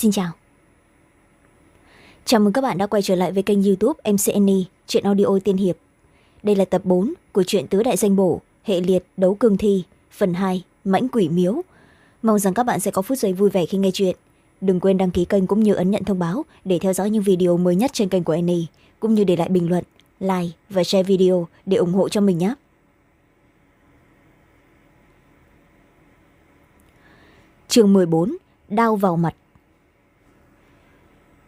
xin chào. Chào mừng các bạn đã quay trở lại với kênh youtube mcni chuyện audio tiên hiệp. Đây là tập bốn của truyện tứ đại danh bổ, hệ liệt, đấu cương thi, phần hai, mãnh quỷ miếu. Mong rằng các bạn sẽ có phút giây vui vẻ khi nghe chuyện. Đừng quên đăng ký kênh cũng như ấn nhận thông báo để theo dõi những video mới nhất trên kênh của Annie cũng như để lại bình luận, like và share video để ủng hộ cho mình nhé. Chương mười bốn đau vào mặt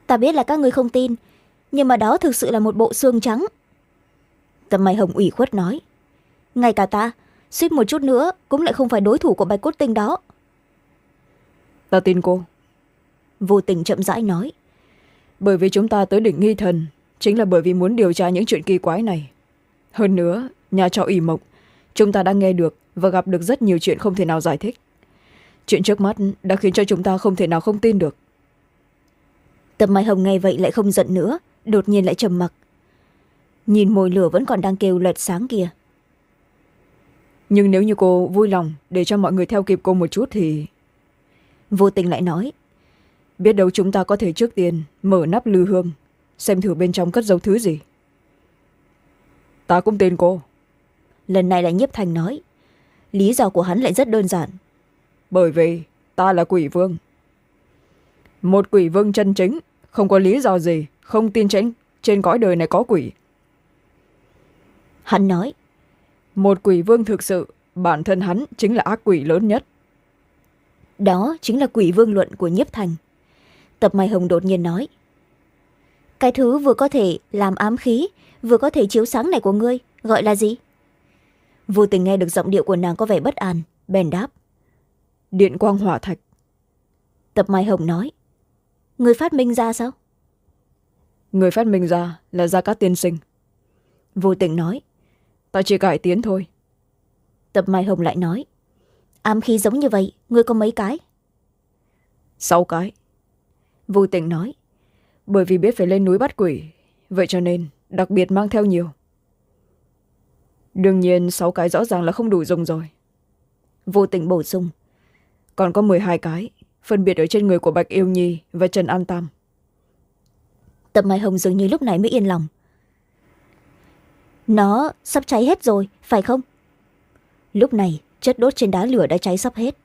ta biết là các người không tin nhưng mà đó thực sự là một bộ xương trắng. Tâm mai hồng ủy khuất nói ngay cả ta suýt một chút nữa cũng lại không phải đối thủ của bạch cốt tinh đó. Ta tin cô. Vô tình chậm rãi nói bởi vì chúng ta tới đỉnh nghi thần chính là bởi vì muốn điều tra những chuyện kỳ quái này. Hơn nữa nhà trọ ỉ mộc chúng ta đã nghe được và gặp được rất nhiều chuyện không thể nào giải thích. Chuyện trước mắt đã khiến cho chúng ta không thể nào không tin được tập mai hồng nghe vậy lại không giận nữa đột nhiên lại trầm mặc. Nhìn mồi lửa vẫn còn đang kêu lật sáng kia nhưng nếu như cô vui lòng để cho mọi người theo kịp cô một chút thì vô tình lại nói biết đâu chúng ta có thể trước tiên mở nắp lư hương xem thử bên trong cất dấu thứ gì. Ta cũng tin cô. Lần này lại nhiếp thành nói lý do của hắn lại rất đơn giản. Bởi vì ta là quỷ vương. Một quỷ vương chân chính không có lý do gì không tin trên, trên cõi đời này có quỷ. Hắn nói một quỷ vương thực sự bản thân hắn chính là ác quỷ lớn nhất. Đó chính là quỷ vương luận của nhiếp thành. Tập mai hồng đột nhiên nói cái thứ vừa có thể làm ám khí vừa có thể chiếu sáng này của ngươi gọi là gì? Vô tình nghe được giọng điệu của nàng có vẻ bất an bèn đáp điện quang hỏa thạch. Tập mai hồng nói người phát minh ra sao? Người phát minh ra là gia cát tiên sinh. Vô tình nói. Ta chỉ cải tiến thôi. Tập mai hồng lại nói. Ám khí giống như vậy ngươi có mấy cái? Sáu cái. Vô tình nói. Bởi vì biết phải lên núi bắt quỷ vậy cho nên đặc biệt mang theo nhiều. Đương nhiên sáu cái rõ ràng là không đủ dùng rồi. Vô tình bổ sung. Còn có m hai cái phân biệt ở trên người của bạch yêu nhi và trần an tam. Tập mai hồng dường như lúc này mới yên lòng. Nó sắp cháy hết rồi, phải không? Lúc này, chất đốt trên đá lửa đã cháy sắp hết.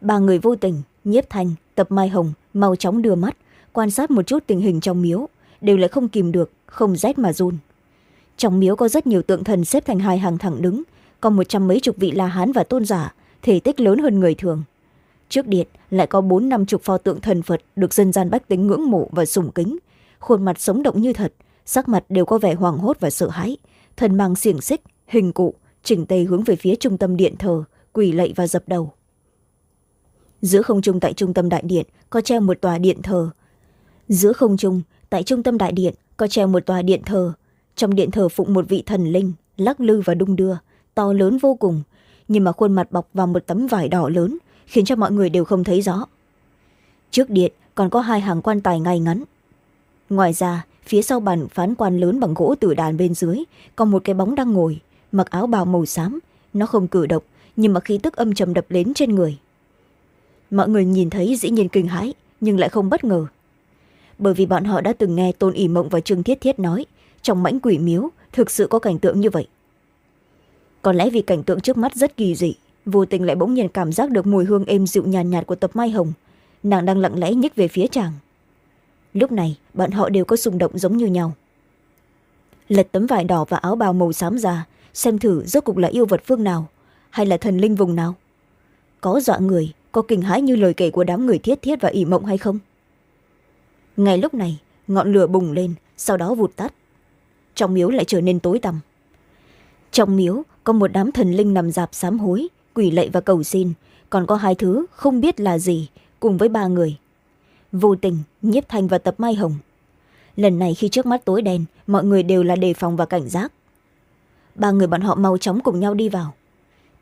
Ba người vô tình, nhiếp thành, tập mai hồng mau chóng đưa mắt, quan sát một chút tình hình trong miếu, đều lại không kìm được, không rét mà run. Trong miếu có rất nhiều tượng thần xếp thành hai hàng thẳng đứng, có một trăm mấy chục vị la hán và tôn giả, thể tích lớn hơn người thường trước điện, lại có bốn năm chục pho tượng thần phật được dân gian bách tính ngưỡng mộ và sùng kính. Khuôn mặt sống động như thật, sắc mặt đều có vẻ hoảng hốt và sợ hãi. Thần mang xiềng xích, hình cụ, chỉnh tề hướng về phía trung tâm điện thờ, quỳ lạy và dập đầu. Giữa không trung tại trung tâm đại điện có treo một tòa điện thờ. Giữa không trung tại trung tâm đại điện có treo một tòa điện thờ. Trong điện thờ phụng một vị thần linh, lắc lư và đung đưa, to lớn vô cùng, nhưng mà khuôn mặt bọc vào một tấm vải đỏ lớn khiến cho mọi người đều không thấy rõ. Trước điện, còn có hai hàng quan tài ngay ngắn. Ngoài ra, phía sau bàn phán quan lớn bằng gỗ tử đàn bên dưới, còn một cái bóng đang ngồi, mặc áo bào màu xám. Nó không cử động, nhưng mà khí tức âm trầm đập đến trên người. Mọi người nhìn thấy dĩ nhiên kinh hãi, nhưng lại không bất ngờ. Bởi vì bọn họ đã từng nghe tôn ỉ mộng và trương thiết thiết nói, trong mãnh quỷ miếu thực sự có cảnh tượng như vậy. Có lẽ vì cảnh tượng trước mắt rất kỳ dị vô tình lại bỗng nhiên cảm giác được mùi hương êm dịu nhàn nhạt, nhạt của tập mai hồng. Nàng đang lặng lẽ nhích về phía chàng. Lúc này bọn họ đều có xung động giống như nhau. Lật tấm vải đỏ và áo bào màu xám ra xem thử rốt cục là yêu vật phương nào hay là thần linh vùng nào. Có dọa người có kinh hãi như lời kể của đám người thiết thiết và ỉ mộng hay không? Ngay lúc này ngọn lửa bùng lên sau đó vụt tắt. Trong miếu lại trở nên tối tăm. Trong miếu có một đám thần linh nằm dạp sám hối quỷ lệ và cầu xin. Còn có hai thứ không biết là gì cùng với ba người. Vô tình, nhiếp thanh và tập mai hồng. Lần này khi trước mắt tối đen, mọi người đều là đề phòng và cảnh giác. Ba người bọn họ mau chóng cùng nhau đi vào.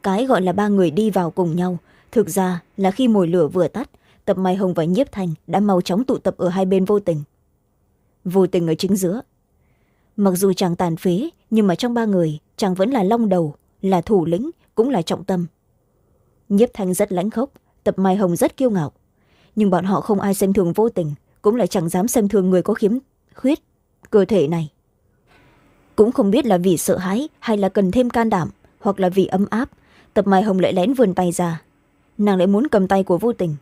Cái gọi là ba người đi vào cùng nhau, thực ra là khi mồi lửa vừa tắt, tập mai hồng và nhiếp thanh đã mau chóng tụ tập ở hai bên vô tình. Vô tình ở chính giữa. Mặc dù chàng tàn phế, nhưng mà trong ba người, chàng vẫn là long đầu, là thủ lĩnh, cũng là trọng tâm nhiếp thanh rất lãnh khốc, tập mai hồng rất kiêu ngạo. Nhưng bọn họ không ai xem thường vô tình, cũng lại chẳng dám xem thường người có khiếm khuyết cơ thể này. Cũng không biết là vì sợ hãi hay là cần thêm can đảm, hoặc là vì ấm áp, tập mai hồng lại lén vươn tay ra. Nàng lại muốn cầm tay của vô tình.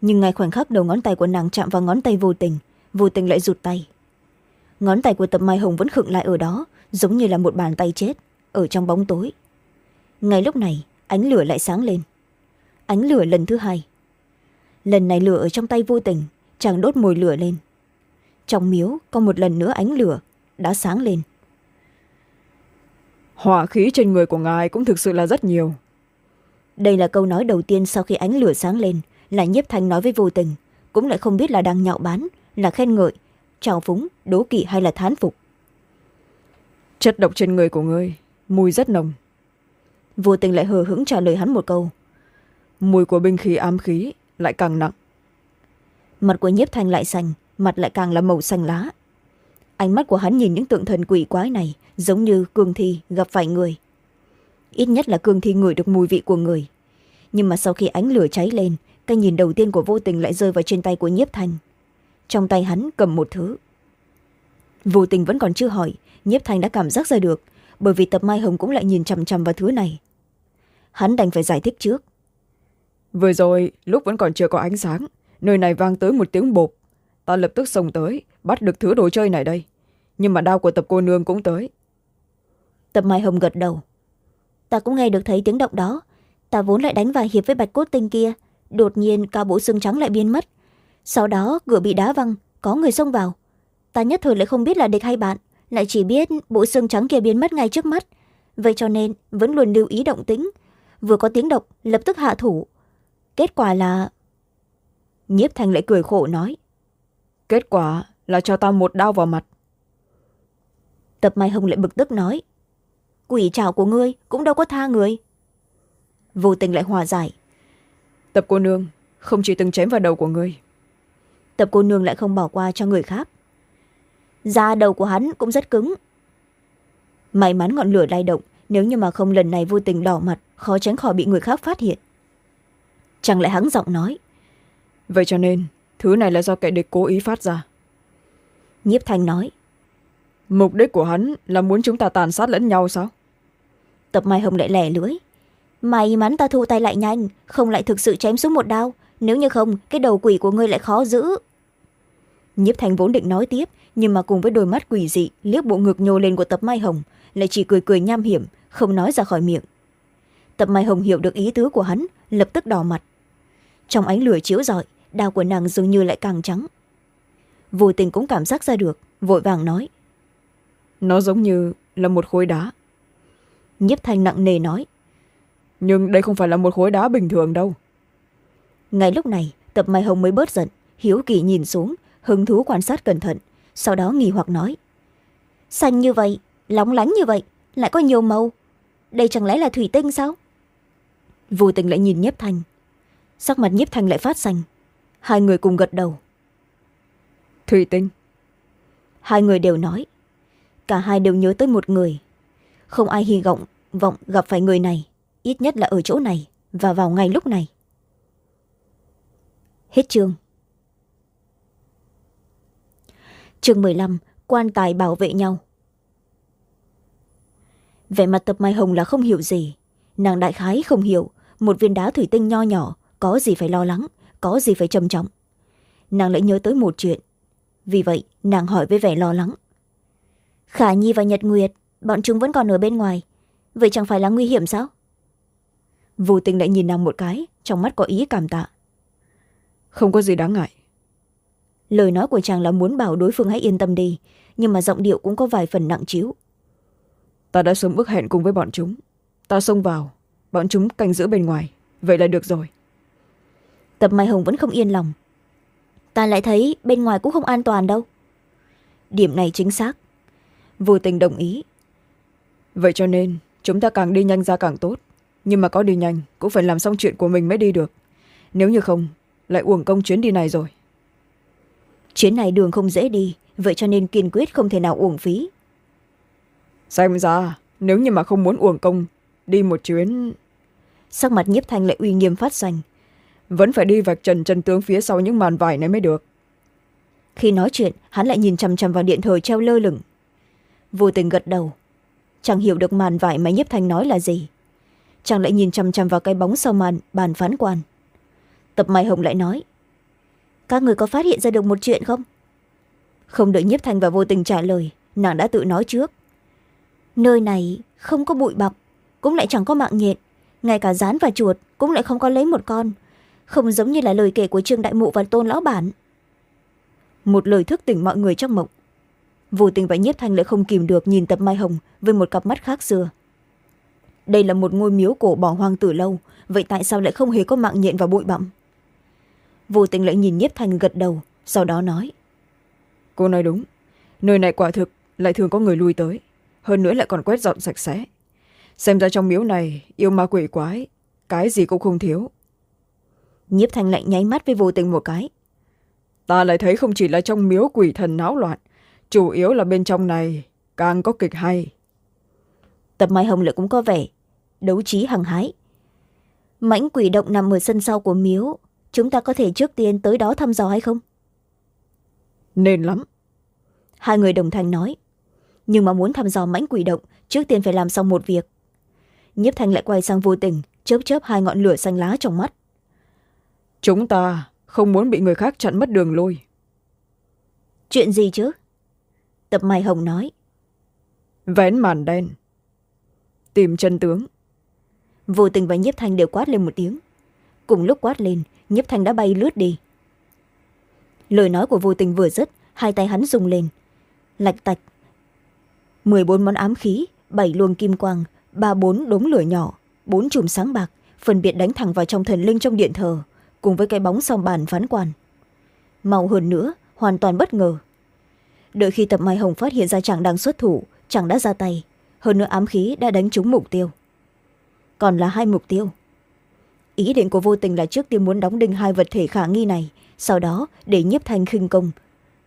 Nhưng ngay khoảnh khắc đầu ngón tay của nàng chạm vào ngón tay vô tình vô tình lại rụt tay. Ngón tay của tập mai hồng vẫn khựng lại ở đó, giống như là một bàn tay chết, ở trong bóng tối. Ngay lúc này ánh lửa lại sáng lên. Ánh lửa lần thứ hai. Lần này lửa ở trong tay vô tình chàng đốt mồi lửa lên. Trong miếu có một lần nữa ánh lửa đã sáng lên. Hỏa khí trên người của ngài cũng thực sự là rất nhiều. Đây là câu nói đầu tiên sau khi ánh lửa sáng lên là nhiếp thanh nói với vô tình cũng lại không biết là đang nhạo bán là khen ngợi trào phúng đố kỵ hay là thán phục. Chất độc trên người của ngươi mùi rất nồng vô tình lại hờ hững trả lời hắn một câu. Mùi của binh khí ám khí lại càng nặng. Mặt của nhiếp thanh lại xanh mặt lại càng là màu xanh lá. Ánh mắt của hắn nhìn những tượng thần quỷ quái này giống như cương thi gặp phải người. Ít nhất là cương thi ngửi được mùi vị của người. Nhưng mà sau khi ánh lửa cháy lên cái nhìn đầu tiên của vô tình lại rơi vào trên tay của nhiếp thanh. Trong tay hắn cầm một thứ. Vô tình vẫn còn chưa hỏi nhiếp thanh đã cảm giác ra được bởi vì tập mai hồng cũng lại nhìn chằm chằm vào thứ này. Hắn đành phải giải thích trước. Vừa rồi lúc vẫn còn chưa có ánh sáng nơi này vang tới một tiếng bộp. Ta lập tức xông tới bắt được thứ đồ chơi này đây. Nhưng mà đau của tập cô nương cũng tới. Tập mai hồng gật đầu. Ta cũng nghe được thấy tiếng động đó. Ta vốn lại đánh vài hiệp với bạch cốt tinh kia. Đột nhiên cao bộ xương trắng lại biến mất. Sau đó cửa bị đá văng có người xông vào. Ta nhất thời lại không biết là địch hay bạn lại chỉ biết bộ xương trắng kia biến mất ngay trước mắt. Vậy cho nên vẫn luôn lưu ý động tĩnh. Vừa có tiếng động lập tức hạ thủ. Kết quả là nhiếp thành lại cười khổ nói. Kết quả là cho ta một đao vào mặt. Tập mai hồng lại bực tức nói. Quỷ trào của ngươi cũng đâu có tha người. Vô tình lại hòa giải. Tập cô nương không chỉ từng chém vào đầu của ngươi. Tập cô nương lại không bỏ qua cho người khác da đầu của hắn cũng rất cứng. May mắn ngọn lửa lay động nếu như mà không lần này vô tình đỏ mặt khó tránh khỏi bị người khác phát hiện. Chẳng lại hắng giọng nói vậy cho nên thứ này là do kẻ địch cố ý phát ra. Nhiếp thanh nói mục đích của hắn là muốn chúng ta tàn sát lẫn nhau sao? Tập mai hồng lại lẻ lưới may mắn ta thu tay lại nhanh không lại thực sự chém xuống một đao. Nếu như không cái đầu quỷ của ngươi lại khó giữ. Nhiếp thành vốn định nói tiếp nhưng mà cùng với đôi mắt quỷ dị liếc bộ ngực nhô lên của tập mai hồng lại chỉ cười cười nham hiểm không nói ra khỏi miệng. Tập mai hồng hiểu được ý tứ của hắn lập tức đỏ mặt. Trong ánh lửa chiếu rọi đao của nàng dường như lại càng trắng. Vô tình cũng cảm giác ra được vội vàng nói. Nó giống như là một khối đá. Nhiếp thanh nặng nề nói. Nhưng đây không phải là một khối đá bình thường đâu. Ngay lúc này tập mai hồng mới bớt giận hiếu kỳ nhìn xuống hứng thú quan sát cẩn thận sau đó nghi hoặc nói, xanh như vậy, lóng lánh như vậy, lại có nhiều màu. Đây chẳng lẽ là thủy tinh sao? Vô tình lại nhìn nhiếp thanh sắc mặt nhiếp thanh lại phát xanh hai người cùng gật đầu. Thủy tinh. Hai người đều nói. Cả hai đều nhớ tới một người. Không ai hy vọng vọng gặp phải người này, ít nhất là ở chỗ này và vào ngay lúc này. Hết chương. Chương mười lăm, quan tài bảo vệ nhau. Vẻ mặt tập mai hồng là không hiểu gì. Nàng đại khái không hiểu, một viên đá thủy tinh nho nhỏ, có gì phải lo lắng, có gì phải trầm trọng. Nàng lại nhớ tới một chuyện. Vì vậy, nàng hỏi với vẻ lo lắng. Khả nhi và nhật nguyệt, bọn chúng vẫn còn ở bên ngoài. Vậy chẳng phải là nguy hiểm sao? Vô tình lại nhìn nàng một cái, trong mắt có ý cảm tạ. Không có gì đáng ngại lời nói của chàng là muốn bảo đối phương hãy yên tâm đi nhưng mà giọng điệu cũng có vài phần nặng chiếu ta đã sớm ước hẹn cùng với bọn chúng. Ta xông vào bọn chúng canh giữ bên ngoài. Vậy là được rồi. Tập mai hồng vẫn không yên lòng. Ta lại thấy bên ngoài cũng không an toàn đâu. Điểm này chính xác. Vô tình đồng ý. Vậy cho nên chúng ta càng đi nhanh ra càng tốt. Nhưng mà có đi nhanh cũng phải làm xong chuyện của mình mới đi được. Nếu như không lại uổng công chuyến đi này rồi chuyến này đường không dễ đi vậy cho nên kiên quyết không thể nào uổng phí. Xem ra nếu như mà không muốn uổng công đi một chuyến. Sắc mặt nhiếp thanh lại uy nghiêm phát xanh vẫn phải đi vạch trần chân tướng phía sau những màn vải này mới được. Khi nói chuyện hắn lại nhìn chằm chằm vào điện thờ treo lơ lửng. Vô tình gật đầu. Chẳng hiểu được màn vải mà nhiếp thanh nói là gì. Chàng lại nhìn chằm chằm vào cái bóng sau màn bàn phán quan. Tập mai hồng lại nói các người có phát hiện ra được một chuyện không? Không đợi nhiếp thanh và vô tình trả lời, nàng đã tự nói trước. Nơi này không có bụi bặm cũng lại chẳng có mạng nhện. Ngay cả rán và chuột cũng lại không có lấy một con. Không giống như là lời kể của trương đại mụ và tôn lão bản. Một lời thức tỉnh mọi người trong mộng. Vô tình và nhiếp thanh lại không kìm được nhìn tập mai hồng với một cặp mắt khác xưa. Đây là một ngôi miếu cổ bỏ hoang từ lâu, vậy tại sao lại không hề có mạng nhện và bụi bặm? Vô tình lại nhìn nhiếp thanh gật đầu sau đó nói. Cô nói đúng. Nơi này quả thực lại thường có người lui tới. Hơn nữa lại còn quét dọn sạch sẽ. Xem ra trong miếu này yêu ma quỷ quái cái gì cũng không thiếu. Nhiếp thanh lạnh nháy mắt với vô tình một cái. Ta lại thấy không chỉ là trong miếu quỷ thần náo loạn chủ yếu là bên trong này càng có kịch hay. Tập mai hồng lại cũng có vẻ đấu trí hăng hái. Mãnh quỷ động nằm ở sân sau của miếu chúng ta có thể trước tiên tới đó thăm dò hay không? Nên lắm. Hai người đồng thanh nói. Nhưng mà muốn thăm dò mãnh quỷ động trước tiên phải làm xong một việc. Nhiếp thanh lại quay sang vô tình chớp chớp hai ngọn lửa xanh lá trong mắt. Chúng ta không muốn bị người khác chặn mất đường lôi. Chuyện gì chứ? Tập mai hồng nói. Vén màn đen. Tìm chân tướng. Vô tình và nhiếp thanh đều quát lên một tiếng. Cùng lúc quát lên nhiếp thanh đã bay lướt đi. Lời nói của vô tình vừa dứt, hai tay hắn rung lên. Lạch tạch. mười bốn món ám khí, bảy luồng kim quang, ba bốn đốm lửa nhỏ, bốn chùm sáng bạc, phân biệt đánh thẳng vào trong thần linh trong điện thờ, cùng với cái bóng sau bàn phán quan. Mau hơn nữa, hoàn toàn bất ngờ. Đợi khi tập mai hồng phát hiện ra chàng đang xuất thủ, chàng đã ra tay. Hơn nữa ám khí đã đánh trúng mục tiêu. Còn là hai mục tiêu ý định của vô tình là trước tiên muốn đóng đinh hai vật thể khả nghi này, sau đó để nhiếp thanh khinh công,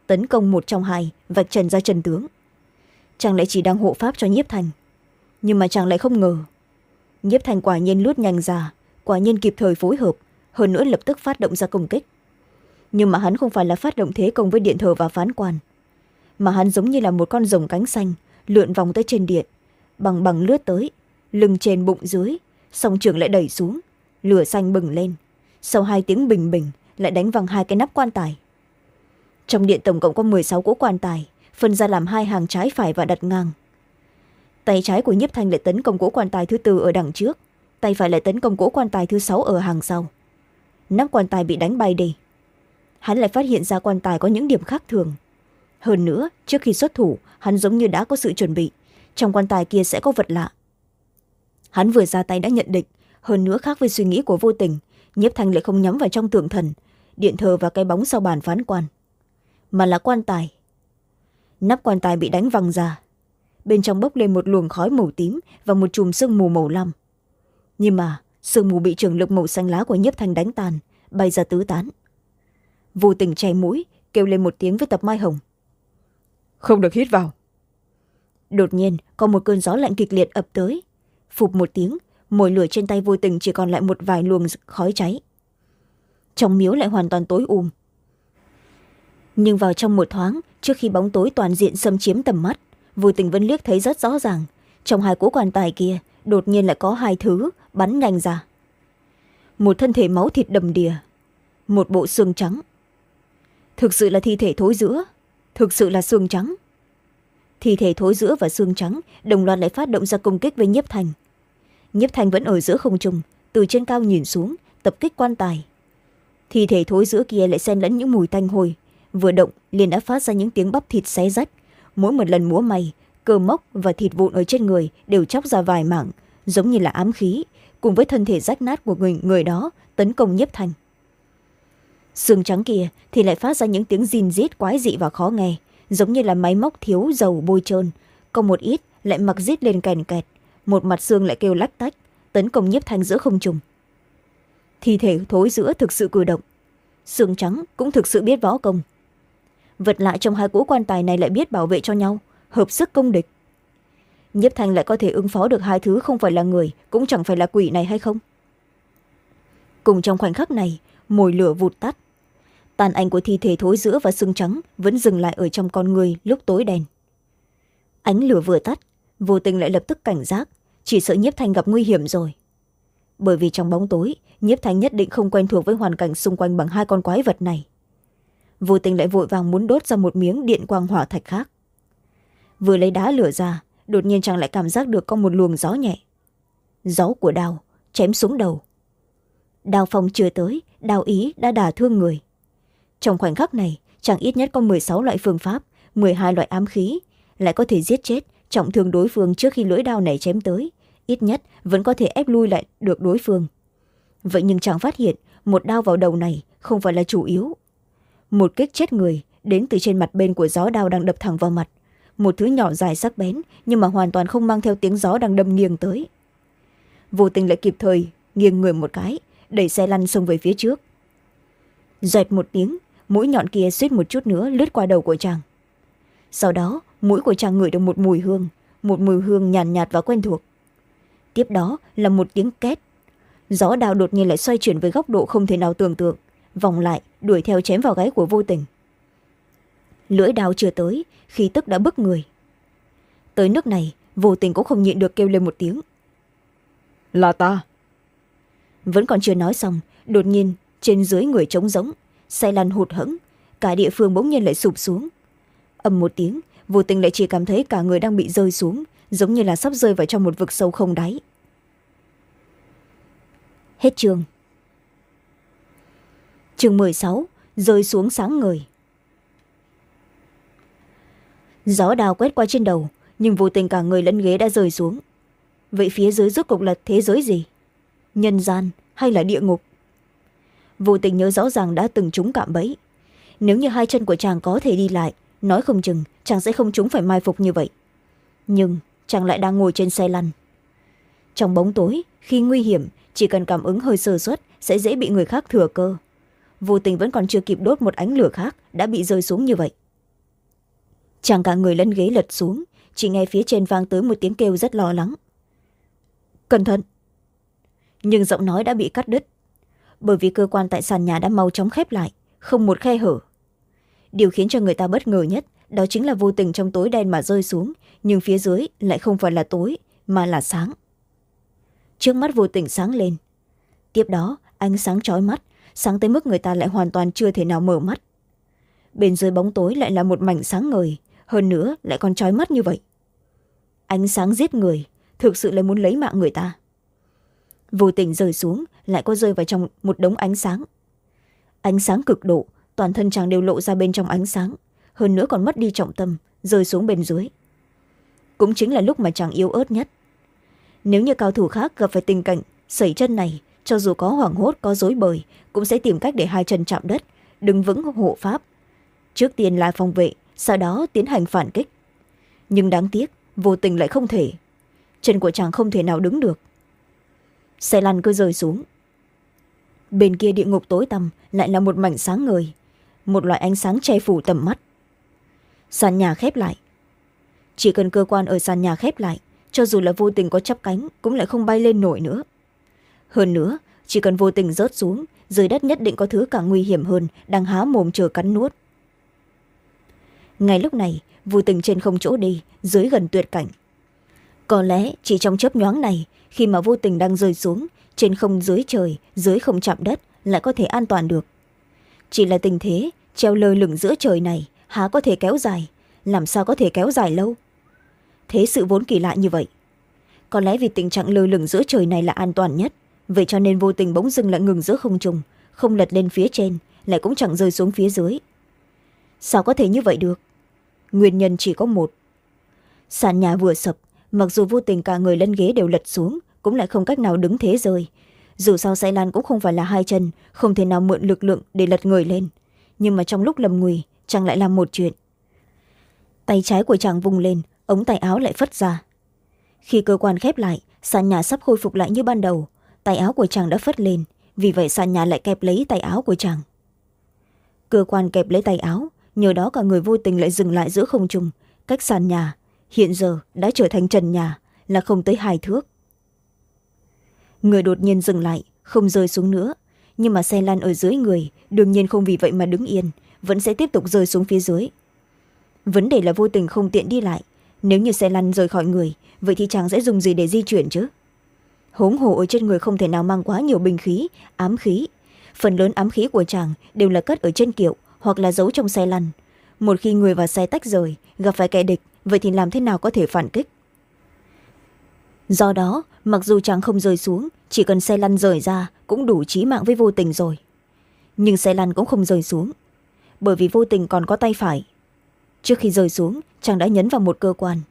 tấn công một trong hai vạch trần ra trần tướng. Chàng lại chỉ đang hộ pháp cho nhiếp thanh nhưng mà chàng lại không ngờ. Nhiếp thanh quả nhiên lút nhanh ra, quả nhiên kịp thời phối hợp, hơn nữa lập tức phát động ra công kích. Nhưng mà hắn không phải là phát động thế công với điện thờ và phán quan, mà hắn giống như là một con rồng cánh xanh, lượn vòng tới trên điện, bằng bằng lướt tới, lưng trên bụng dưới, song trường lại đẩy xuống lửa xanh bừng lên. Sau hai tiếng bình bình, lại đánh văng hai cái nắp quan tài. Trong điện tổng cộng có m sáu cỗ quan tài, phân ra làm hai hàng trái phải và đặt ngang. Tay trái của nhiếp thanh lại tấn công cỗ quan tài thứ tư ở đằng trước, tay phải lại tấn công cỗ quan tài thứ sáu ở hàng sau. Nắp quan tài bị đánh bay đi. Hắn lại phát hiện ra quan tài có những điểm khác thường. Hơn nữa, trước khi xuất thủ, hắn giống như đã có sự chuẩn bị. Trong quan tài kia sẽ có vật lạ. Hắn vừa ra tay đã nhận định hơn nữa khác với suy nghĩ của vô tình nhiếp thanh lại không nhắm vào trong tượng thần điện thờ và cái bóng sau bàn phán quan mà là quan tài. Nắp quan tài bị đánh văng ra. Bên trong bốc lên một luồng khói màu tím và một chùm sương mù màu lam. Nhưng mà sương mù bị trường lực màu xanh lá của nhiếp thanh đánh tàn bay ra tứ tán. Vô tình chảy mũi kêu lên một tiếng với tập mai hồng. Không được hít vào. Đột nhiên có một cơn gió lạnh kịch liệt ập tới. Phụp một tiếng mồi lửa trên tay vô tình chỉ còn lại một vài luồng khói cháy. Trong miếu lại hoàn toàn tối ùm nhưng vào trong một thoáng, trước khi bóng tối toàn diện xâm chiếm tầm mắt vô tình vẫn liếc thấy rất rõ ràng. Trong hai cỗ quan tài kia, đột nhiên lại có hai thứ bắn nhanh ra. Một thân thể máu thịt đầm đìa, một bộ xương trắng. Thực sự là thi thể thối giữa, thực sự là xương trắng. Thi thể thối giữa và xương trắng đồng loạt lại phát động ra công kích với nhiếp thành nhiếp Thanh vẫn ở giữa không trung từ trên cao nhìn xuống tập kích quan tài. Thi thể thối giữa kia lại xen lẫn những mùi tanh hôi. Vừa động liền đã phát ra những tiếng bắp thịt xé rách. Mỗi một lần múa may cơ mốc và thịt vụn ở trên người đều chóc ra vài mảng giống như là ám khí cùng với thân thể rách nát của người, người đó tấn công nhiếp Thanh. xương trắng kia thì lại phát ra những tiếng zin rít quái dị và khó nghe giống như là máy móc thiếu dầu bôi trơn. Còn một ít lại mặc rít lên kèn kẹt một mặt xương lại kêu lách tách, tấn công nhiếp thanh giữa không trùng thi thể thối giữa thực sự cử động. Xương trắng cũng thực sự biết võ công. Vật lạ trong hai cỗ quan tài này lại biết bảo vệ cho nhau, hợp sức công địch. Nhiếp thanh lại có thể ứng phó được hai thứ không phải là người, cũng chẳng phải là quỷ này hay không? Cùng trong khoảnh khắc này, mồi lửa vụt tắt. Tàn ảnh của thi thể thối giữa và xương trắng vẫn dừng lại ở trong con người lúc tối đèn ánh lửa vừa tắt, vô tình lại lập tức cảnh giác chỉ sợ nhiếp thanh gặp nguy hiểm rồi. Bởi vì trong bóng tối, nhiếp thanh nhất định không quen thuộc với hoàn cảnh xung quanh bằng hai con quái vật này. Vô tình lại vội vàng muốn đốt ra một miếng điện quang hỏa thạch khác. Vừa lấy đá lửa ra, đột nhiên chàng lại cảm giác được có một luồng gió nhẹ. Gió của đào, chém xuống đầu. Đào phong chưa tới, đào ý đã đả thương người. Trong khoảnh khắc này, chàng ít nhất có m sáu loại phương pháp m hai loại ám khí, lại có thể giết chết trọng thương đối phương trước khi lưỡi đao này chém tới ít nhất vẫn có thể ép lui lại được đối phương. Vậy nhưng chàng phát hiện một đao vào đầu này không phải là chủ yếu. Một kích chết người đến từ trên mặt bên của gió đao đang đập thẳng vào mặt. Một thứ nhỏ dài sắc bén nhưng mà hoàn toàn không mang theo tiếng gió đang đâm nghiêng tới. Vô tình lại kịp thời nghiêng người một cái đẩy xe lăn xông về phía trước. Dẹt một tiếng mũi nhọn kia suýt một chút nữa lướt qua đầu của chàng. Sau đó mũi của chàng ngửi được một mùi hương một mùi hương nhàn nhạt, nhạt và quen thuộc tiếp đó là một tiếng két. Gió đào đột nhiên lại xoay chuyển với góc độ không thể nào tưởng tượng vòng lại đuổi theo chém vào gáy của vô tình. Lưỡi đào chưa tới khi tức đã bức người. Tới nước này vô tình cũng không nhịn được kêu lên một tiếng. Là ta. Vẫn còn chưa nói xong đột nhiên trên dưới người trống rỗng say lăn hụt hẫng cả địa phương bỗng nhiên lại sụp xuống. Ầm một tiếng vô tình lại chỉ cảm thấy cả người đang bị rơi xuống giống như là sắp rơi vào trong một vực sâu không đáy. Hết trường chương mười sáu, rơi xuống sáng người gió đào quét qua trên đầu, nhưng vô tình cả người lẫn ghế đã rơi xuống. Vậy phía dưới rốt cục là thế giới gì? Nhân gian hay là địa ngục? Vô tình nhớ rõ ràng đã từng trúng cạm bẫy. Nếu như hai chân của chàng có thể đi lại, nói không chừng chàng sẽ không trúng phải mai phục như vậy. Nhưng chàng lại đang ngồi trên xe lăn. Trong bóng tối, khi nguy hiểm, chỉ cần cảm ứng hơi sơ suất sẽ dễ bị người khác thừa cơ. Vô tình vẫn còn chưa kịp đốt một ánh lửa khác đã bị rơi xuống như vậy. Chàng cả người lẫn ghế lật xuống, chỉ nghe phía trên vang tới một tiếng kêu rất lo lắng. Cẩn thận! Nhưng giọng nói đã bị cắt đứt, bởi vì cơ quan tại sàn nhà đã mau chóng khép lại, không một khe hở. Điều khiến cho người ta bất ngờ nhất đó chính là vô tình trong tối đen mà rơi xuống, nhưng phía dưới lại không phải là tối, mà là sáng. Trước mắt vô tình sáng lên. Tiếp đó, ánh sáng trói mắt, sáng tới mức người ta lại hoàn toàn chưa thể nào mở mắt. Bên dưới bóng tối lại là một mảnh sáng ngời, hơn nữa lại còn trói mắt như vậy. Ánh sáng giết người, thực sự là muốn lấy mạng người ta. Vô tình rơi xuống, lại có rơi vào trong một đống ánh sáng. Ánh sáng cực độ, toàn thân chàng đều lộ ra bên trong ánh sáng hơn nữa còn mất đi trọng tâm, rơi xuống bên dưới. Cũng chính là lúc mà chàng yếu ớt nhất. Nếu như cao thủ khác gặp phải tình cảnh sẩy chân này, cho dù có hoảng hốt, có dối bời, cũng sẽ tìm cách để hai chân chạm đất, đứng vững hộ pháp. Trước tiên là phòng vệ, sau đó tiến hành phản kích. Nhưng đáng tiếc, vô tình lại không thể. Chân của chàng không thể nào đứng được. Xe lăn cứ rơi xuống. Bên kia địa ngục tối tăm lại là một mảnh sáng ngời, một loại ánh sáng che phủ tầm mắt sàn nhà khép lại. Chỉ cần cơ quan ở sàn nhà khép lại, cho dù là vô tình có chắp cánh, cũng lại không bay lên nổi nữa. Hơn nữa, chỉ cần vô tình rớt xuống, dưới đất nhất định có thứ càng nguy hiểm hơn, đang há mồm chờ cắn nuốt. Ngay lúc này, vô tình trên không chỗ đi, dưới gần tuyệt cảnh. Có lẽ chỉ trong chớp nhoáng này, khi mà vô tình đang rơi xuống, trên không dưới trời, dưới không chạm đất, lại có thể an toàn được. Chỉ là tình thế, treo lơ lửng giữa trời này há có thể kéo dài? Làm sao có thể kéo dài lâu? Thế sự vốn kỳ lạ như vậy. Có lẽ vì tình trạng lơ lửng giữa trời này là an toàn nhất. Vậy cho nên vô tình bỗng dưng lại ngừng giữa không trung, không lật lên phía trên, lại cũng chẳng rơi xuống phía dưới. Sao có thể như vậy được? Nguyên nhân chỉ có một. Sàn nhà vừa sập, mặc dù vô tình cả người lân ghế đều lật xuống, cũng lại không cách nào đứng thế rơi dù sao say lan cũng không phải là hai chân, không thể nào mượn lực lượng để lật người lên. Nhưng mà trong lúc lầm ngùi chàng lại làm một chuyện. Tay trái của chàng vung lên, ống tay áo lại phất ra. Khi cơ quan khép lại, sàn nhà sắp khôi phục lại như ban đầu, tay áo của chàng đã phất lên, vì vậy sàn nhà lại kẹp lấy tay áo của chàng. Cơ quan kẹp lấy tay áo, nhờ đó cả người vô tình lại dừng lại giữa không trung. Cách sàn nhà, hiện giờ đã trở thành trần nhà, là không tới hai thước. Người đột nhiên dừng lại, không rơi xuống nữa. Nhưng mà xe lan ở dưới người, đương nhiên không vì vậy mà đứng yên vẫn sẽ tiếp tục rơi xuống phía dưới. Vấn đề là vô tình không tiện đi lại. Nếu như xe lăn rời khỏi người, vậy thì chàng sẽ dùng gì để di chuyển chứ. Huống hồ ở trên người không thể nào mang quá nhiều bình khí, ám khí. Phần lớn ám khí của chàng đều là cất ở trên kiệu hoặc là giấu trong xe lăn. Một khi người và xe tách rời, gặp phải kẻ địch, vậy thì làm thế nào có thể phản kích? Do đó, mặc dù chàng không rơi xuống, chỉ cần xe lăn rời ra cũng đủ trí mạng với vô tình rồi. Nhưng xe lăn cũng không rơi xuống bởi vì vô tình còn có tay phải. Trước khi rơi xuống, chàng đã nhấn vào một cơ quan.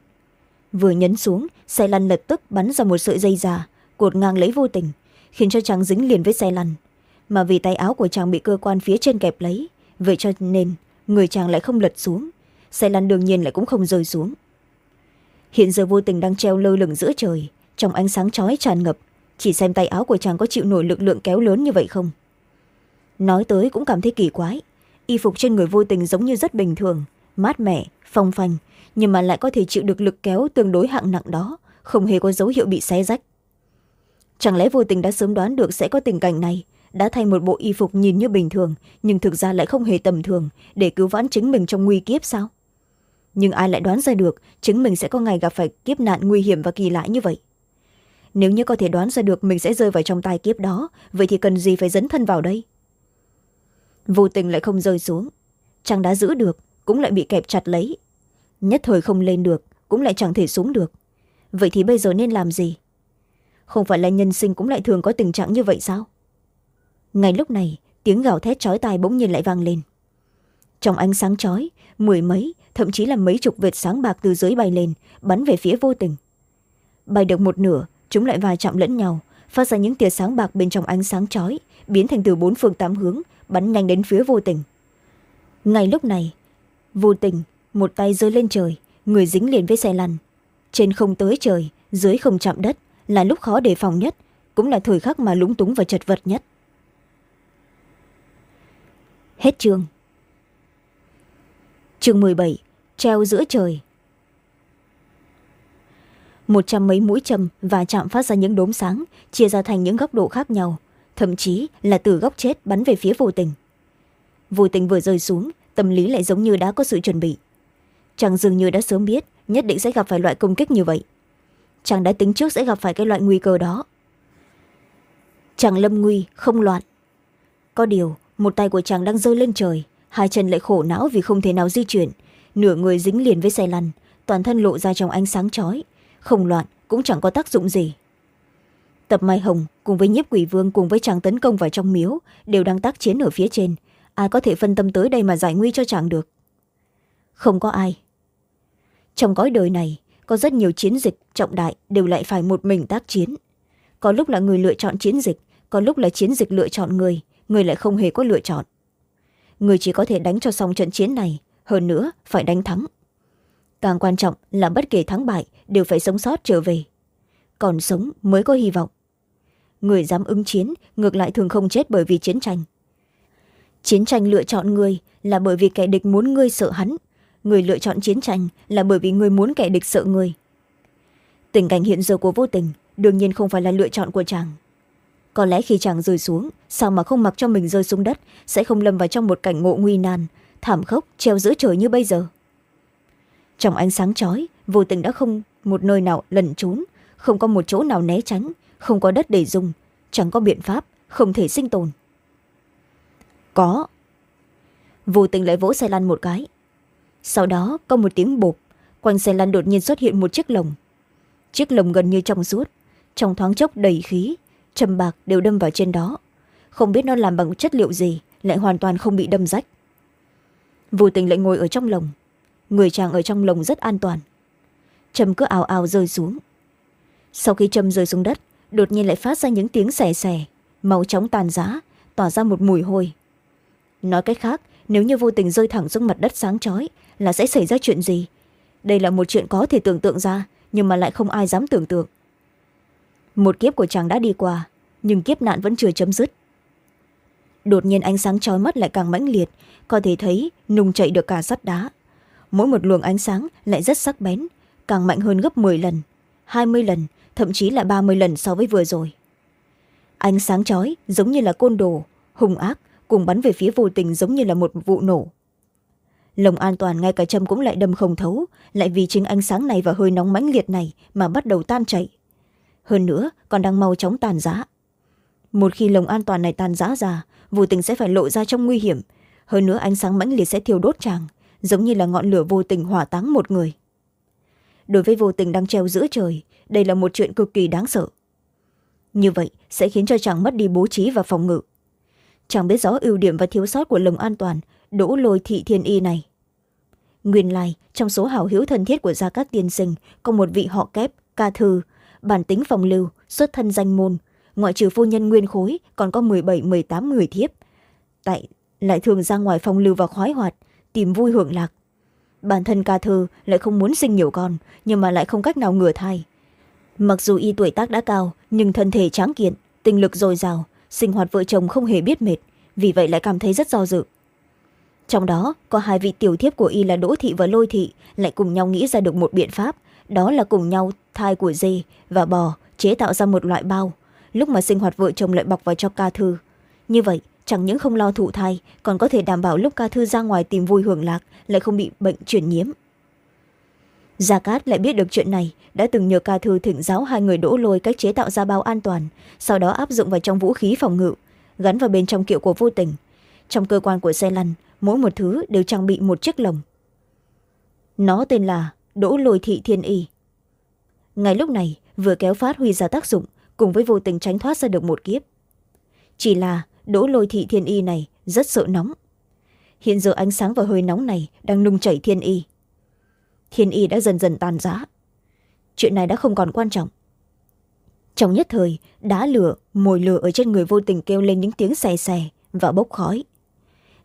Vừa nhấn xuống xe lăn lập tức bắn ra một sợi dây già cột ngang lấy vô tình, khiến cho chàng dính liền với xe lăn. Mà vì tay áo của chàng bị cơ quan phía trên kẹp lấy, vậy cho nên người chàng lại không lật xuống xe lăn đương nhiên lại cũng không rơi xuống. Hiện giờ vô tình đang treo lơ lửng giữa trời, trong ánh sáng chói tràn ngập, chỉ xem tay áo của chàng có chịu nổi lực lượng kéo lớn như vậy không? Nói tới cũng cảm thấy kỳ quái y phục trên người vô tình giống như rất bình thường, mát mẻ, phong phanh, nhưng mà lại có thể chịu được lực kéo tương đối hạng nặng đó, không hề có dấu hiệu bị xé rách. Chẳng lẽ vô tình đã sớm đoán được sẽ có tình cảnh này, đã thay một bộ y phục nhìn như bình thường, nhưng thực ra lại không hề tầm thường, để cứu vãn chính mình trong nguy kiếp sao? Nhưng ai lại đoán ra được chính mình sẽ có ngày gặp phải kiếp nạn nguy hiểm và kỳ lạ như vậy? Nếu như có thể đoán ra được mình sẽ rơi vào trong tai kiếp đó, vậy thì cần gì phải dấn thân vào đây? Vô tình lại không rơi xuống. Chàng đã giữ được, cũng lại bị kẹp chặt lấy. Nhất thời không lên được, cũng lại chẳng thể xuống được. Vậy thì bây giờ nên làm gì? Không phải là nhân sinh cũng lại thường có tình trạng như vậy sao? Ngay lúc này, tiếng gào thét chói tai bỗng nhiên lại vang lên. Trong ánh sáng chói, mười mấy, thậm chí là mấy chục vệt sáng bạc từ dưới bay lên, bắn về phía vô tình. Bay được một nửa, chúng lại va chạm lẫn nhau, phát ra những tia sáng bạc bên trong ánh sáng chói, biến thành từ bốn phương tám hướng bắn nhanh đến phía vô tình. Ngay lúc này, vô tình, một tay rơi lên trời, người dính liền với xe lăn. Trên không tới trời, dưới không chạm đất, là lúc khó đề phòng nhất, cũng là thời khắc mà lúng túng và chật vật nhất. Hết chương. Chương mười bảy, treo giữa trời. Một trăm mấy mũi châm và chạm phát ra những đốm sáng, chia ra thành những góc độ khác nhau thậm chí là từ góc chết bắn về phía vô tình. Vô tình vừa rơi xuống, tâm lý lại giống như đã có sự chuẩn bị. Chàng dường như đã sớm biết nhất định sẽ gặp phải loại công kích như vậy. Chàng đã tính trước sẽ gặp phải cái loại nguy cơ đó. Chàng lâm nguy, không loạn. Có điều, một tay của chàng đang rơi lên trời, hai chân lại khổ não vì không thể nào di chuyển. Nửa người dính liền với xe lăn, toàn thân lộ ra trong ánh sáng chói. Không loạn cũng chẳng có tác dụng gì tập mai hồng cùng với nhiếp quỷ vương cùng với chàng tấn công vào trong miếu đều đang tác chiến ở phía trên. Ai có thể phân tâm tới đây mà giải nguy cho chàng được? Không có ai. Trong cõi đời này, có rất nhiều chiến dịch trọng đại đều lại phải một mình tác chiến. Có lúc là người lựa chọn chiến dịch, có lúc là chiến dịch lựa chọn người người lại không hề có lựa chọn. Người chỉ có thể đánh cho xong trận chiến này, hơn nữa phải đánh thắng. Càng quan trọng là bất kể thắng bại đều phải sống sót trở về. Còn sống mới có hy vọng người dám ứng chiến, ngược lại thường không chết bởi vì chiến tranh. Chiến tranh lựa chọn người là bởi vì kẻ địch muốn ngươi sợ hắn. Người lựa chọn chiến tranh là bởi vì người muốn kẻ địch sợ người. Tình cảnh hiện giờ của vô tình đương nhiên không phải là lựa chọn của chàng. Có lẽ khi chàng rơi xuống, sao mà không mặc cho mình rơi xuống đất, sẽ không lâm vào trong một cảnh ngộ nguy nan, thảm khốc treo giữa trời như bây giờ. Trong ánh sáng chói, vô tình đã không một nơi nào lẩn trốn, không có một chỗ nào né tránh không có đất để dùng, chẳng có biện pháp, không thể sinh tồn. Có. Vô tình lại vỗ xe lăn một cái. Sau đó, có một tiếng bộp, quanh xe lăn đột nhiên xuất hiện một chiếc lồng. Chiếc lồng gần như trong suốt, trong thoáng chốc đầy khí, trầm bạc đều đâm vào trên đó. Không biết nó làm bằng chất liệu gì, lại hoàn toàn không bị đâm rách. Vô tình lại ngồi ở trong lồng. Người chàng ở trong lồng rất an toàn. Trầm cứ ào ào rơi xuống. Sau khi trầm rơi xuống đất đột nhiên lại phát ra những tiếng xè xè. Màu chóng tàn giá tỏa ra một mùi hôi. Nói cách khác, nếu như vô tình rơi thẳng xuống mặt đất sáng chói, là sẽ xảy ra chuyện gì? Đây là một chuyện có thể tưởng tượng ra, nhưng mà lại không ai dám tưởng tượng. Một kiếp của chàng đã đi qua, nhưng kiếp nạn vẫn chưa chấm dứt. Đột nhiên ánh sáng trói mắt lại càng mãnh liệt, có thể thấy nung chạy được cả sắt đá. Mỗi một luồng ánh sáng lại rất sắc bén, càng mạnh hơn gấp m lần, hai mươi lần thậm chí là ba mươi lần so với vừa rồi. Ánh sáng chói giống như là côn đồ, hung ác cùng bắn về phía vô tình giống như là một vụ nổ. Lồng an toàn ngay cả châm cũng lại đâm không thấu, lại vì chính ánh sáng này và hơi nóng mãnh liệt này mà bắt đầu tan chảy. Hơn nữa, còn đang mau chóng tàn giã. Một khi lồng an toàn này tàn giã ra, vô tình sẽ phải lộ ra trong nguy hiểm. Hơn nữa, ánh sáng mãnh liệt sẽ thiêu đốt chàng, giống như là ngọn lửa vô tình hỏa táng một người. Đối với vô tình đang treo giữa trời đây là một chuyện cực kỳ đáng sợ. Như vậy, sẽ khiến cho chàng mất đi bố trí và phòng ngự. Chàng biết rõ ưu điểm và thiếu sót của lồng an toàn, đỗ lôi thị thiên y này. Nguyên lai, trong số hảo hữu thân thiết của gia cát tiên sinh, có một vị họ kép, ca thư. Bản tính phòng lưu, xuất thân danh môn. Ngoại trừ phu nhân nguyên khối, còn có m bảy m tám người thiếp. Tại, lại thường ra ngoài phòng lưu và khoái hoạt, tìm vui hưởng lạc. Bản thân ca thư lại không muốn sinh nhiều con, nhưng mà lại không cách nào ngừa thai mặc dù y tuổi tác đã cao, nhưng thân thể tráng kiện, tinh lực dồi dào, sinh hoạt vợ chồng không hề biết mệt, vì vậy lại cảm thấy rất do dự. Trong đó, có hai vị tiểu thiếp của y là đỗ thị và lôi thị lại cùng nhau nghĩ ra được một biện pháp, đó là cùng nhau thai của dê và bò, chế tạo ra một loại bao. Lúc mà sinh hoạt vợ chồng lại bọc vào cho ca thư. Như vậy, chẳng những không lo thụ thai, còn có thể đảm bảo lúc ca thư ra ngoài tìm vui hưởng lạc, lại không bị bệnh truyền nhiễm gia cát lại biết được chuyện này, đã từng nhờ ca thư thỉnh giáo hai người đỗ lôi cách chế tạo ra bao an toàn, sau đó áp dụng vào trong vũ khí phòng ngự, gắn vào bên trong kiệu của vô tình. Trong cơ quan của xe lăn, mỗi một thứ đều trang bị một chiếc lồng. Nó tên là đỗ lôi thị thiên y. Ngay lúc này, vừa kéo phát huy ra tác dụng, cùng với vô tình tránh thoát ra được một kiếp. Chỉ là đỗ lôi thị thiên y này rất sợ nóng. Hiện giờ ánh sáng và hơi nóng này đang nung chảy thiên y thiên y đã dần dần tàn giã. Chuyện này đã không còn quan trọng. Trong nhất thời, đá lửa, mồi lửa ở trên người vô tình kêu lên những tiếng xè xè và bốc khói.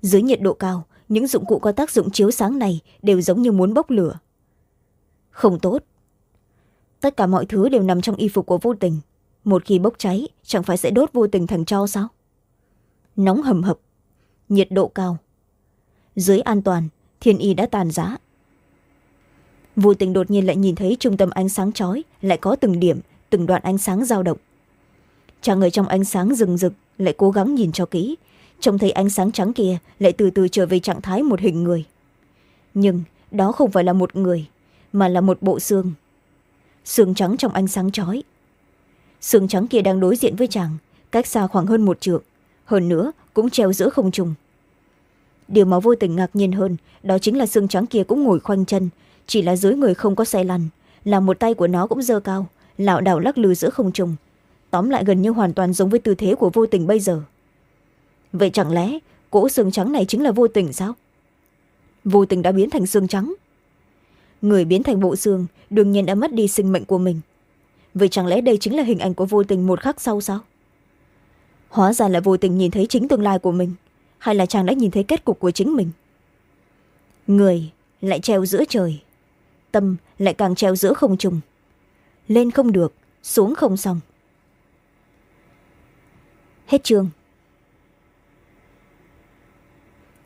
Dưới nhiệt độ cao, những dụng cụ có tác dụng chiếu sáng này đều giống như muốn bốc lửa. Không tốt. Tất cả mọi thứ đều nằm trong y phục của vô tình. Một khi bốc cháy, chẳng phải sẽ đốt vô tình thành cho sao? Nóng hầm hập. Nhiệt độ cao. Dưới an toàn, thiên y đã tàn giã vô tình đột nhiên lại nhìn thấy trung tâm ánh sáng chói, lại có từng điểm, từng đoạn ánh sáng dao động. Chàng người trong ánh sáng rừng rực, lại cố gắng nhìn cho kỹ. Trông thấy ánh sáng trắng kia, lại từ từ trở về trạng thái một hình người. Nhưng, đó không phải là một người, mà là một bộ xương. Xương trắng trong ánh sáng chói. Xương trắng kia đang đối diện với chàng, cách xa khoảng hơn một trượng, hơn nữa cũng treo giữa không trung. Điều mà vô tình ngạc nhiên hơn, đó chính là xương trắng kia cũng ngồi khoanh chân chỉ là dưới người không có xe lăn, là một tay của nó cũng dơ cao, lảo đảo lắc lư giữa không trung. Tóm lại gần như hoàn toàn giống với tư thế của vô tình bây giờ. Vậy chẳng lẽ cỗ xương trắng này chính là vô tình sao? Vô tình đã biến thành xương trắng. Người biến thành bộ xương, đương nhiên đã mất đi sinh mệnh của mình. Vậy chẳng lẽ đây chính là hình ảnh của vô tình một khắc sau sao? Hóa ra là vô tình nhìn thấy chính tương lai của mình, hay là chàng đã nhìn thấy kết cục của chính mình? Người lại treo giữa trời tâm lại càng treo giữa không trùng lên không được, xuống không xong. Hết chương.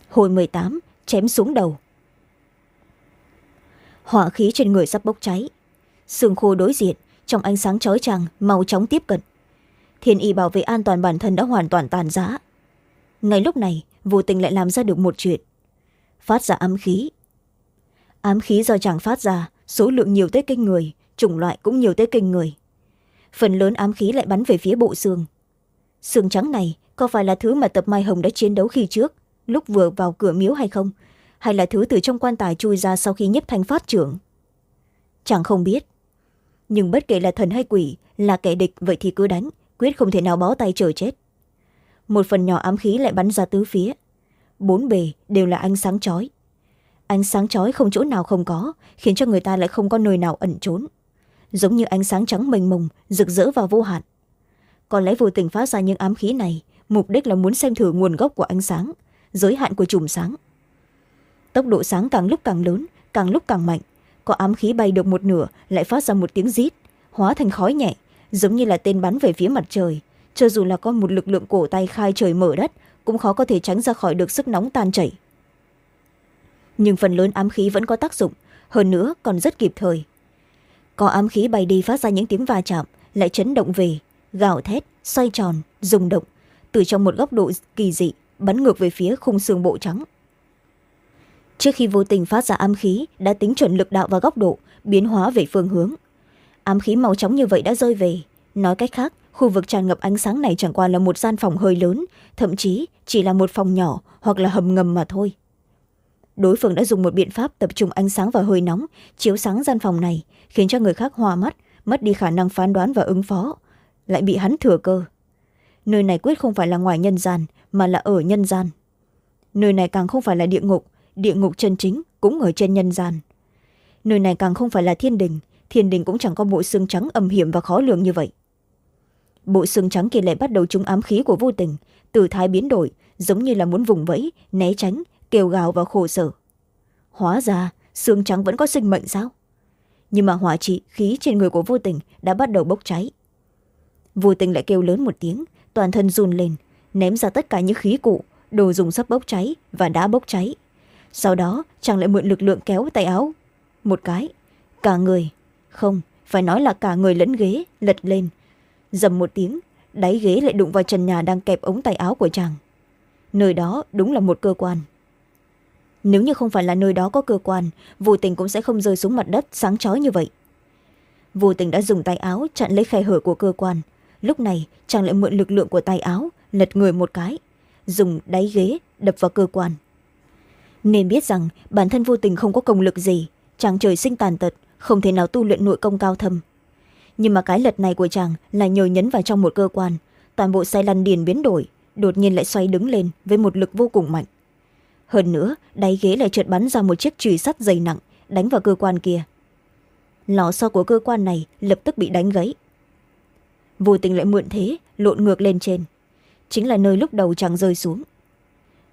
Hồi m tám, chém xuống đầu. Hỏa khí trên người sắp bốc cháy. Xương khô đối diện, trong ánh sáng chói chang, mau chóng tiếp cận. Thiên y bảo vệ an toàn bản thân đã hoàn toàn tàn giã. Ngay lúc này, vô tình lại làm ra được một chuyện. Phát ra ám khí ám khí do chàng phát ra, số lượng nhiều tới kinh người, chủng loại cũng nhiều tới kinh người. Phần lớn ám khí lại bắn về phía bộ xương. Xương trắng này có phải là thứ mà tập mai hồng đã chiến đấu khi trước, lúc vừa vào cửa miếu hay không? Hay là thứ từ trong quan tài chui ra sau khi nhiếp thanh phát trưởng? Chàng không biết. Nhưng bất kể là thần hay quỷ, là kẻ địch, vậy thì cứ đánh, quyết không thể nào bó tay chờ chết. Một phần nhỏ ám khí lại bắn ra tứ phía. Bốn bề đều là ánh sáng chói ánh sáng chói không chỗ nào không có, khiến cho người ta lại không có nơi nào ẩn trốn. Giống như ánh sáng trắng mênh mông, rực rỡ và vô hạn. Có lẽ vô tình phát ra những ám khí này, mục đích là muốn xem thử nguồn gốc của ánh sáng, giới hạn của chùm sáng. Tốc độ sáng càng lúc càng lớn, càng lúc càng mạnh. Có ám khí bay được một nửa, lại phát ra một tiếng rít, hóa thành khói nhẹ, giống như là tên bắn về phía mặt trời. Cho dù là có một lực lượng cổ tay khai trời mở đất, cũng khó có thể tránh ra khỏi được sức nóng tan chảy nhưng phần lớn ám khí vẫn có tác dụng, hơn nữa còn rất kịp thời. Có ám khí bay đi phát ra những tiếng va chạm, lại chấn động về, gào thét, xoay tròn, rung động, từ trong một góc độ kỳ dị, bắn ngược về phía khung xương bộ trắng. Trước khi vô tình phát ra ám khí, đã tính chuẩn lực đạo và góc độ, biến hóa về phương hướng. Ám khí màu chóng như vậy đã rơi về. Nói cách khác, khu vực tràn ngập ánh sáng này chẳng qua là một gian phòng hơi lớn, thậm chí chỉ là một phòng nhỏ hoặc là hầm ngầm mà thôi đối phương đã dùng một biện pháp tập trung ánh sáng và hơi nóng, chiếu sáng gian phòng này, khiến cho người khác hoa mắt, mất đi khả năng phán đoán và ứng phó, lại bị hắn thừa cơ. Nơi này quyết không phải là ngoài nhân gian, mà là ở nhân gian. Nơi này càng không phải là địa ngục địa ngục chân chính cũng ở trên nhân gian. Nơi này càng không phải là thiên đình thiên đình cũng chẳng có bộ xương trắng âm hiểm và khó lường như vậy. Bộ xương trắng kia lại bắt đầu trúng ám khí của vô tình, từ thái biến đổi, giống như là muốn vùng vẫy, né tránh kêu gào và khổ sở. Hóa ra, xương trắng vẫn có sinh mệnh sao? Nhưng mà hỏa trị, khí trên người của vô tình đã bắt đầu bốc cháy. Vô tình lại kêu lớn một tiếng, toàn thân run lên, ném ra tất cả những khí cụ, đồ dùng sắp bốc cháy và đã bốc cháy. Sau đó, chàng lại mượn lực lượng kéo tay áo. Một cái, cả người, không, phải nói là cả người lẫn ghế lật lên. Dầm một tiếng, đáy ghế lại đụng vào trần nhà đang kẹp ống tay áo của chàng. Nơi đó đúng là một cơ quan nếu như không phải là nơi đó có cơ quan, vô tình cũng sẽ không rơi xuống mặt đất sáng chói như vậy. Vô tình đã dùng tay áo chặn lấy khe hở của cơ quan. Lúc này, chàng lại mượn lực lượng của tay áo, lật người một cái, dùng đáy ghế đập vào cơ quan. Nên biết rằng, bản thân vô tình không có công lực gì, chàng trời sinh tàn tật, không thể nào tu luyện nội công cao thâm. Nhưng mà cái lật này của chàng là nhờ nhấn vào trong một cơ quan, toàn bộ xe lăn điền biến đổi, đột nhiên lại xoay đứng lên với một lực vô cùng mạnh hơn nữa, đáy ghế lại trượt bắn ra một chiếc chùy sắt dày nặng, đánh vào cơ quan kia. Lò xo của cơ quan này lập tức bị đánh gãy. Vô tình lại mượn thế, lộn ngược lên trên. Chính là nơi lúc đầu chàng rơi xuống.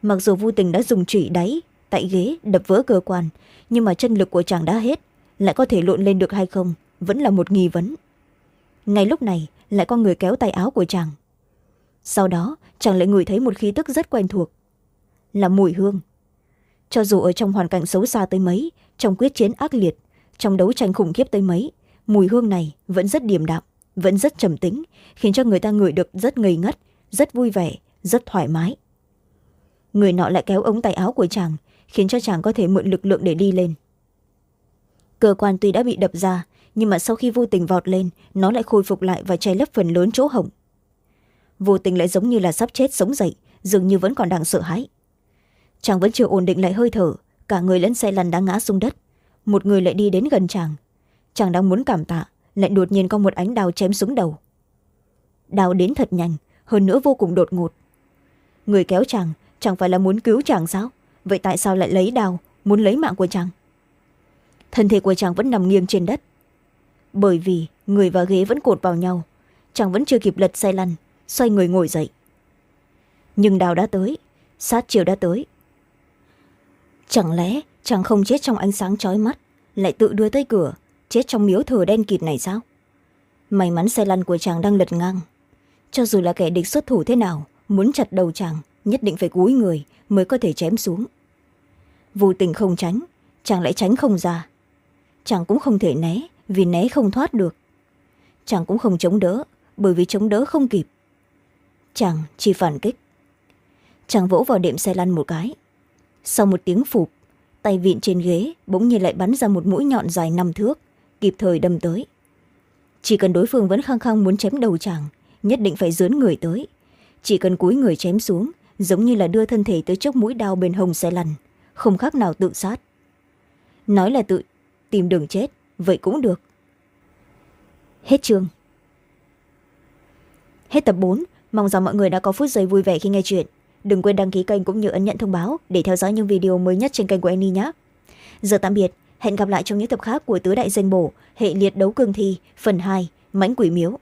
Mặc dù vô tình đã dùng chùy đáy, tại ghế, đập vỡ cơ quan, nhưng mà chân lực của chàng đã hết, lại có thể lộn lên được hay không, vẫn là một nghi vấn. Ngay lúc này, lại có người kéo tay áo của chàng. Sau đó, chàng lại ngửi thấy một khí tức rất quen thuộc là mùi hương. Cho dù ở trong hoàn cảnh xấu xa tới mấy, trong quyết chiến ác liệt, trong đấu tranh khủng khiếp tới mấy, mùi hương này vẫn rất điềm đạm, vẫn rất trầm tính khiến cho người ta ngửi được rất ngây ngất, rất vui vẻ, rất thoải mái. Người nọ lại kéo ống tay áo của chàng, khiến cho chàng có thể mượn lực lượng để đi lên. Cơ quan tuy đã bị đập ra, nhưng mà sau khi vô tình vọt lên, nó lại khôi phục lại và che lấp phần lớn chỗ hỏng vô tình lại giống như là sắp chết sống dậy, dường như vẫn còn đang sợ hãi chàng vẫn chưa ổn định lại hơi thở, cả người lẫn xe lăn đã ngã xuống đất. Một người lại đi đến gần chàng. Chàng đang muốn cảm tạ, lại đột nhiên có một ánh đào chém xuống đầu. Đào đến thật nhanh, hơn nữa vô cùng đột ngột. Người kéo chàng, chẳng phải là muốn cứu chàng sao? Vậy tại sao lại lấy đào muốn lấy mạng của chàng? Thân thể của chàng vẫn nằm nghiêng trên đất. Bởi vì người và ghế vẫn cột vào nhau, chàng vẫn chưa kịp lật xe lăn, xoay người ngồi dậy. Nhưng đào đã tới, sát chiều đã tới chẳng lẽ chàng không chết trong ánh sáng chói mắt, lại tự đưa tới cửa, chết trong miếu thờ đen kịt này sao? May mắn xe lăn của chàng đang lật ngang. Cho dù là kẻ địch xuất thủ thế nào, muốn chặt đầu chàng, nhất định phải cúi người mới có thể chém xuống. Vô tình không tránh, chàng lại tránh không ra. Chàng cũng không thể né, vì né không thoát được. Chàng cũng không chống đỡ, bởi vì chống đỡ không kịp. Chàng chỉ phản kích. Chàng vỗ vào đệm xe lăn một cái sau một tiếng phụp, tay vịn trên ghế bỗng nhiên lại bắn ra một mũi nhọn dài năm thước, kịp thời đâm tới. Chỉ cần đối phương vẫn khăng khăng muốn chém đầu chàng, nhất định phải dướn người tới. Chỉ cần cúi người chém xuống, giống như là đưa thân thể tới chốc mũi đao bên hông xe lăn, không khác nào tự sát. Nói là tự tìm đường chết, vậy cũng được. Hết chương. Hết tập bốn, mong rằng mọi người đã có phút giây vui vẻ khi nghe chuyện đừng quên đăng ký kênh cũng như ấn nhận thông báo để theo dõi những video mới nhất trên kênh của Annie nhé. Giờ tạm biệt, hẹn gặp lại trong những tập khác của tứ đại danh bổ, hệ liệt đấu cương thi, phần hai, mãnh quỷ miếu.